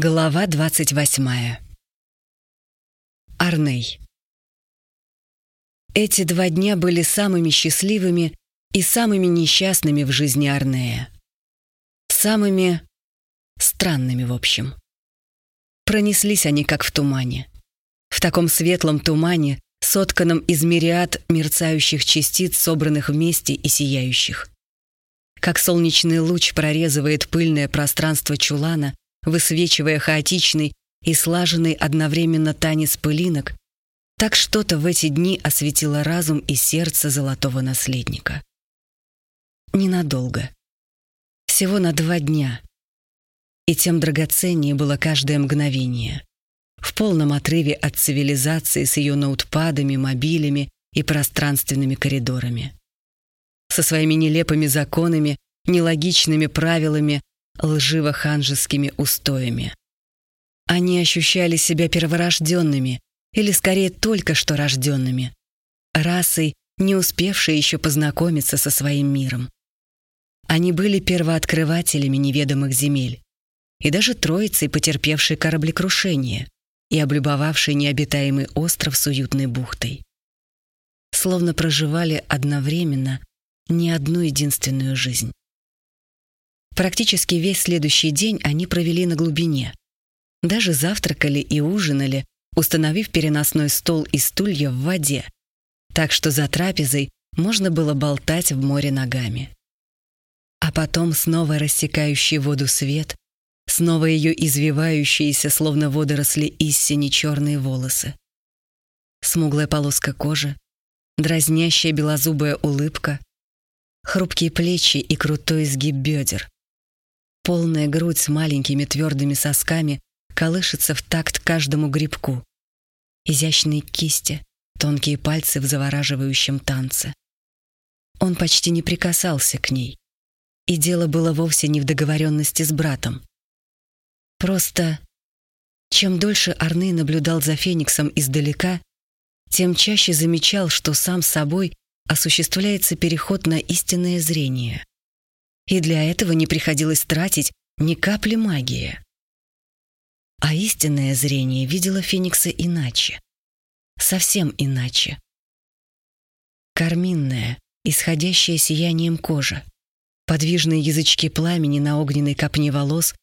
Глава 28. Арней. Эти два дня были самыми счастливыми и самыми несчастными в жизни Арнея. Самыми странными, в общем. Пронеслись они, как в тумане. В таком светлом тумане, сотканном из мириад мерцающих частиц, собранных вместе и сияющих. Как солнечный луч прорезывает пыльное пространство чулана, высвечивая хаотичный и слаженный одновременно танец пылинок, так что-то в эти дни осветило разум и сердце золотого наследника. Ненадолго. Всего на два дня. И тем драгоценнее было каждое мгновение. В полном отрыве от цивилизации с ее ноутпадами, мобилями и пространственными коридорами. Со своими нелепыми законами, нелогичными правилами, лживо-ханжескими устоями. Они ощущали себя перворожденными, или скорее только что рожденными, расой, не успевшей еще познакомиться со своим миром. Они были первооткрывателями неведомых земель и даже троицей, потерпевшей кораблекрушение и облюбовавшей необитаемый остров с уютной бухтой. Словно проживали одновременно не одну единственную жизнь. Практически весь следующий день они провели на глубине. Даже завтракали и ужинали, установив переносной стол и стулья в воде. Так что за трапезой можно было болтать в море ногами. А потом снова рассекающий воду свет, снова ее извивающиеся, словно водоросли истине черные волосы. Смуглая полоска кожи, дразнящая белозубая улыбка, хрупкие плечи и крутой изгиб бедер. Полная грудь с маленькими твердыми сосками колышется в такт каждому грибку. Изящные кисти, тонкие пальцы в завораживающем танце. Он почти не прикасался к ней. И дело было вовсе не в договоренности с братом. Просто, чем дольше Арны наблюдал за Фениксом издалека, тем чаще замечал, что сам собой осуществляется переход на истинное зрение и для этого не приходилось тратить ни капли магии. А истинное зрение видело Феникса иначе. Совсем иначе. Карминная, исходящая сиянием кожа, подвижные язычки пламени на огненной копне волос,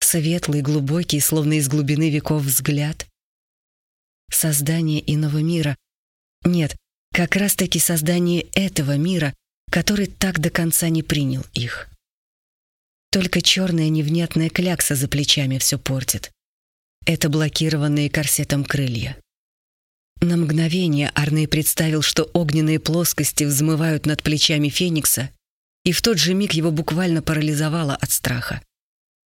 светлый, глубокий, словно из глубины веков взгляд. Создание иного мира. Нет, как раз-таки создание этого мира, который так до конца не принял их. Только черная невнятная клякса за плечами все портит. Это блокированные корсетом крылья. На мгновение Арней представил, что огненные плоскости взмывают над плечами Феникса, и в тот же миг его буквально парализовало от страха.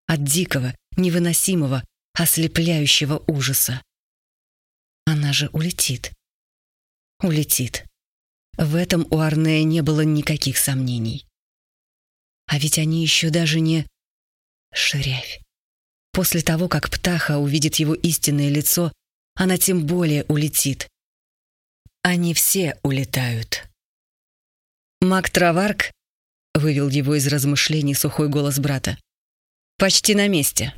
От дикого, невыносимого, ослепляющего ужаса. Она же улетит. Улетит. В этом у Арнея не было никаких сомнений. А ведь они еще даже не... Шрявь. После того, как птаха увидит его истинное лицо, она тем более улетит. Они все улетают. Мак Траварк вывел его из размышлений сухой голос брата. «Почти на месте».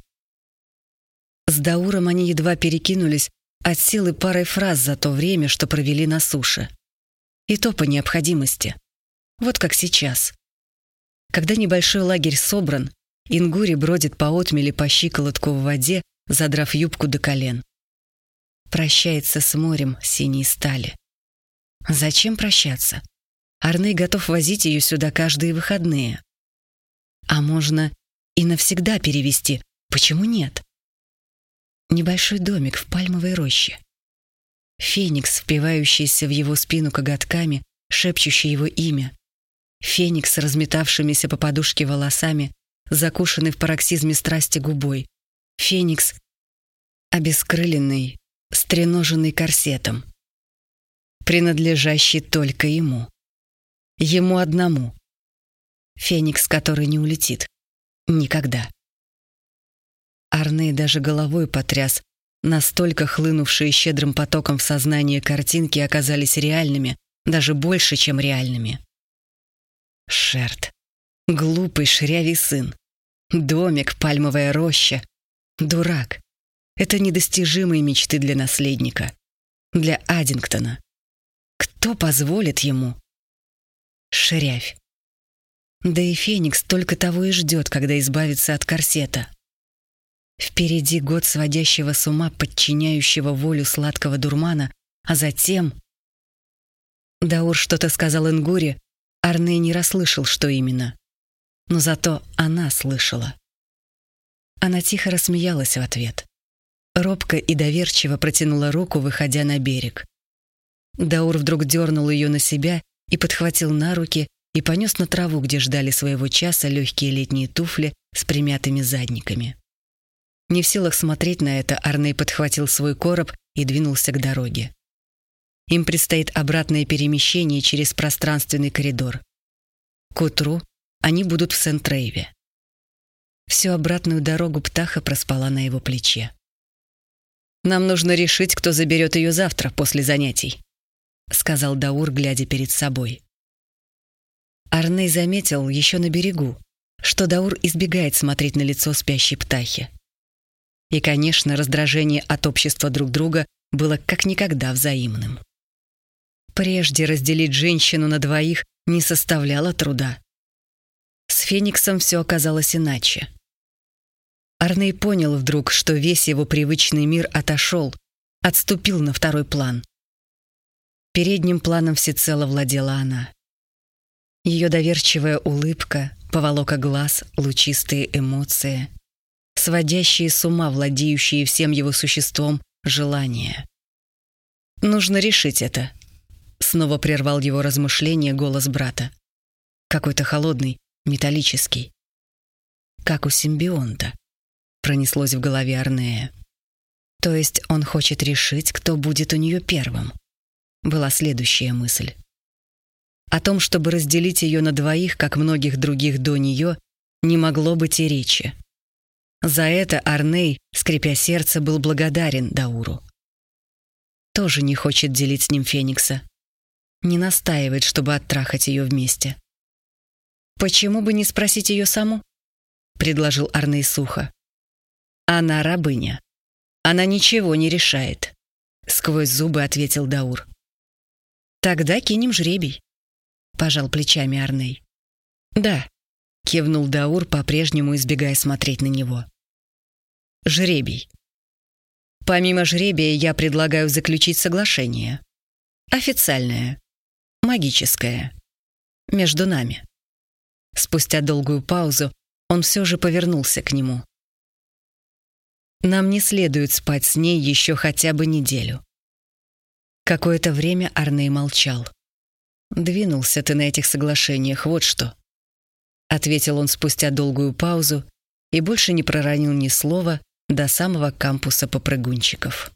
С Дауром они едва перекинулись от силы парой фраз за то время, что провели на суше. И то по необходимости. Вот как сейчас. Когда небольшой лагерь собран, Ингури бродит по отмели по щиколотку в воде, задрав юбку до колен. Прощается с морем синей стали. Зачем прощаться? Арней готов возить ее сюда каждые выходные. А можно и навсегда перевести. Почему нет? Небольшой домик в пальмовой роще. Феникс, впивающийся в его спину коготками, шепчущий его имя. Феникс разметавшимися по подушке волосами, закушенный в пароксизме страсти губой. Феникс, обескрыленный, стреноженный корсетом. Принадлежащий только ему. Ему одному. Феникс, который не улетит. Никогда. Арней даже головой потряс, Настолько хлынувшие щедрым потоком в сознание картинки оказались реальными, даже больше, чем реальными. Шерт. Глупый шрявий сын. Домик, пальмовая роща. Дурак. Это недостижимые мечты для наследника. Для Аддингтона. Кто позволит ему? Шрявь. Да и Феникс только того и ждет, когда избавится от корсета. Впереди год сводящего с ума, подчиняющего волю сладкого дурмана, а затем... Даур что-то сказал Ингуре, Арне не расслышал, что именно. Но зато она слышала. Она тихо рассмеялась в ответ. Робко и доверчиво протянула руку, выходя на берег. Даур вдруг дернул ее на себя и подхватил на руки и понес на траву, где ждали своего часа легкие летние туфли с примятыми задниками. Не в силах смотреть на это, Арней подхватил свой короб и двинулся к дороге. Им предстоит обратное перемещение через пространственный коридор. К утру они будут в Сент-Рейве. Всю обратную дорогу Птаха проспала на его плече. «Нам нужно решить, кто заберет ее завтра, после занятий», сказал Даур, глядя перед собой. Арней заметил еще на берегу, что Даур избегает смотреть на лицо спящей Птахи. И, конечно, раздражение от общества друг друга было как никогда взаимным. Прежде разделить женщину на двоих не составляло труда. С Фениксом все оказалось иначе. Арней понял вдруг, что весь его привычный мир отошел, отступил на второй план. Передним планом всецело владела она. Ее доверчивая улыбка, поволока глаз, лучистые эмоции, сводящие с ума, владеющие всем его существом, желания. «Нужно решить это», — снова прервал его размышления голос брата. Какой-то холодный, металлический. Как у симбионта, пронеслось в голове Арнея. То есть он хочет решить, кто будет у нее первым. Была следующая мысль. О том, чтобы разделить ее на двоих, как многих других до нее, не могло быть и речи. За это Арней, скрипя сердце, был благодарен Дауру. Тоже не хочет делить с ним Феникса. Не настаивает, чтобы оттрахать ее вместе. «Почему бы не спросить ее саму?» — предложил Арней сухо. «Она рабыня. Она ничего не решает», — сквозь зубы ответил Даур. «Тогда кинем жребий», — пожал плечами Арней. «Да», — кивнул Даур, по-прежнему избегая смотреть на него. «Жребий. Помимо жребия я предлагаю заключить соглашение. Официальное. Магическое. Между нами». Спустя долгую паузу он все же повернулся к нему. «Нам не следует спать с ней еще хотя бы неделю». Какое-то время Арней молчал. «Двинулся ты на этих соглашениях, вот что», — ответил он спустя долгую паузу и больше не проронил ни слова до самого кампуса попрыгунчиков.